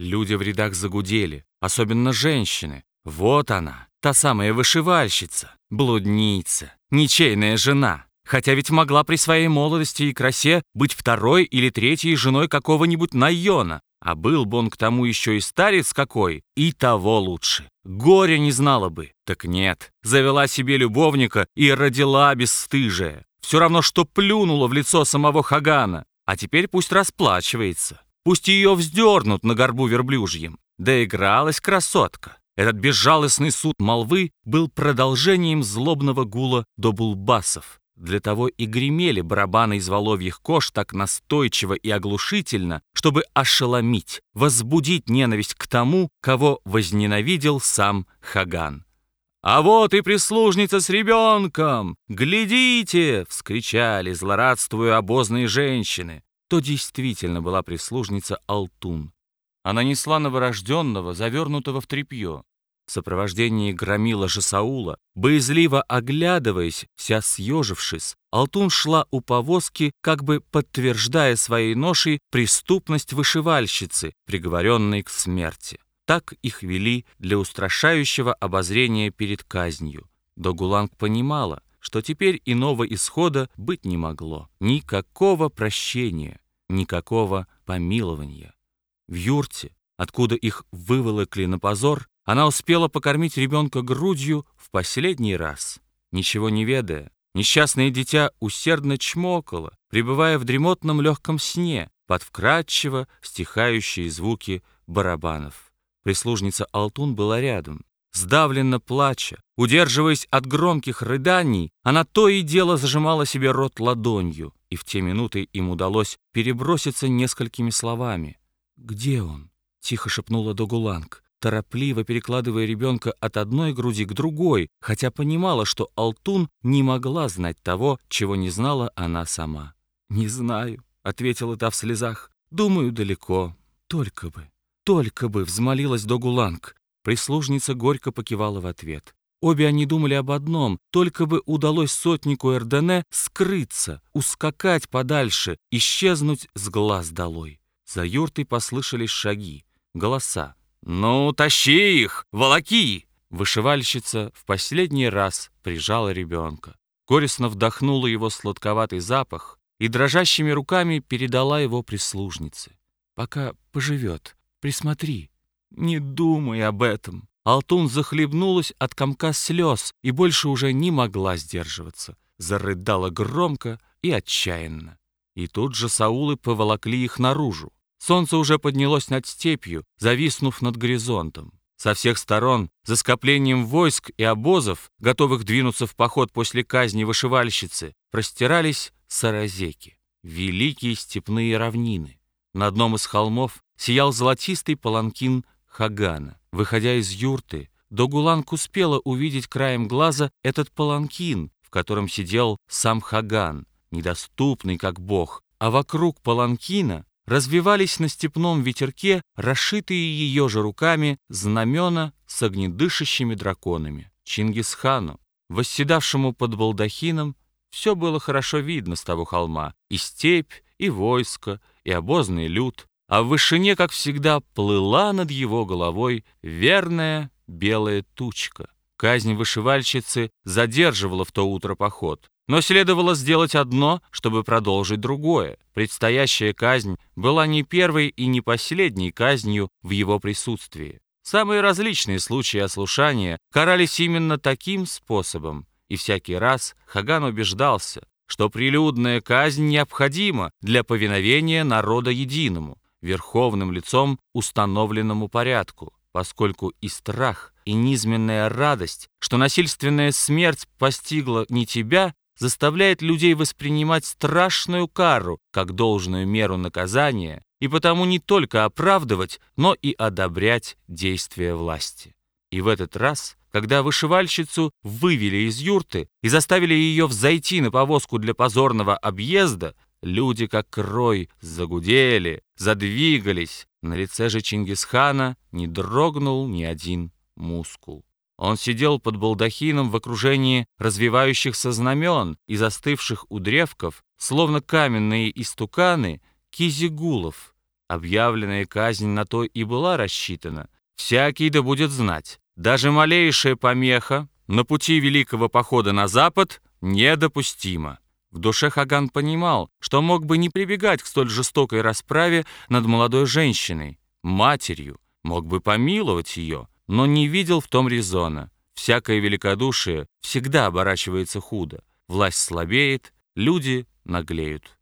Люди в рядах загудели, особенно женщины. Вот она, та самая вышивальщица, блудница, ничейная жена. Хотя ведь могла при своей молодости и красе быть второй или третьей женой какого-нибудь Найона. А был бы он к тому еще и старец какой, и того лучше. Горя не знала бы. Так нет, завела себе любовника и родила бесстыжая. Все равно, что плюнула в лицо самого Хагана. А теперь пусть расплачивается. Пусть ее вздернут на горбу верблюжьем. Доигралась красотка. Этот безжалостный суд молвы был продолжением злобного гула до булбасов. Для того и гремели барабаны из воловьих кож так настойчиво и оглушительно, чтобы ошеломить, возбудить ненависть к тому, кого возненавидел сам Хаган. «А вот и прислужница с ребенком! Глядите!» — вскричали, злорадствуя обозные женщины. То действительно была прислужница Алтун. Она несла новорожденного, завернутого в тряпье. В сопровождении громила же Саула, боязливо оглядываясь, вся съежившись, Алтун шла у повозки, как бы подтверждая своей ношей преступность вышивальщицы, приговоренной к смерти. Так их вели для устрашающего обозрения перед казнью. Догуланг понимала, что теперь иного исхода быть не могло. Никакого прощения, никакого помилования. В юрте, откуда их выволокли на позор, она успела покормить ребенка грудью в последний раз. Ничего не ведая, несчастное дитя усердно чмокало, пребывая в дремотном легком сне под вкрадчиво стихающие звуки барабанов. Прислужница Алтун была рядом. Сдавленно плача, удерживаясь от громких рыданий, она то и дело зажимала себе рот ладонью, и в те минуты им удалось переброситься несколькими словами. «Где он?» — тихо шепнула Догуланг, торопливо перекладывая ребенка от одной груди к другой, хотя понимала, что Алтун не могла знать того, чего не знала она сама. «Не знаю», — ответила та в слезах. «Думаю, далеко. Только бы, только бы», — взмолилась Догуланг. Прислужница горько покивала в ответ. Обе они думали об одном, только бы удалось сотнику Эрдене скрыться, ускакать подальше, исчезнуть с глаз долой. За юртой послышались шаги, голоса. «Ну, тащи их, волоки!» Вышивальщица в последний раз прижала ребенка. Горестно вдохнула его сладковатый запах и дрожащими руками передала его прислужнице. «Пока поживет, присмотри, не думай об этом». Алтун захлебнулась от комка слез и больше уже не могла сдерживаться. Зарыдала громко и отчаянно. И тут же Саулы поволокли их наружу. Солнце уже поднялось над степью, зависнув над горизонтом. Со всех сторон, за скоплением войск и обозов, готовых двинуться в поход после казни вышивальщицы, простирались саразеки, великие степные равнины. На одном из холмов сиял золотистый паланкин Хагана. Выходя из юрты, Догуланг успела увидеть краем глаза этот паланкин, в котором сидел сам Хаган, недоступный как бог, а вокруг паланкина развивались на степном ветерке, расшитые ее же руками, знамена с огнедышащими драконами. Чингисхану, восседавшему под балдахином, все было хорошо видно с того холма, и степь, и войско, и обозный люд, а в вышине, как всегда, плыла над его головой верная белая тучка. Казнь вышивальщицы задерживала в то утро поход. Но следовало сделать одно, чтобы продолжить другое. Предстоящая казнь была не первой и не последней казнью в его присутствии. Самые различные случаи ослушания карались именно таким способом, и всякий раз Хаган убеждался, что прилюдная казнь необходима для повиновения народа единому, верховным лицом установленному порядку, поскольку и страх, и низменная радость, что насильственная смерть постигла не тебя, заставляет людей воспринимать страшную кару как должную меру наказания и потому не только оправдывать, но и одобрять действия власти. И в этот раз, когда вышивальщицу вывели из юрты и заставили ее взойти на повозку для позорного объезда, люди как крой загудели, задвигались. На лице же Чингисхана не дрогнул ни один мускул. Он сидел под балдахином в окружении развивающихся знамен и застывших у древков, словно каменные истуканы, кизигулов, Объявленная казнь на то и была рассчитана. Всякий да будет знать, даже малейшая помеха на пути великого похода на запад недопустима. В душе Хаган понимал, что мог бы не прибегать к столь жестокой расправе над молодой женщиной, матерью, мог бы помиловать ее, но не видел в том резона. Всякое великодушие всегда оборачивается худо. Власть слабеет, люди наглеют.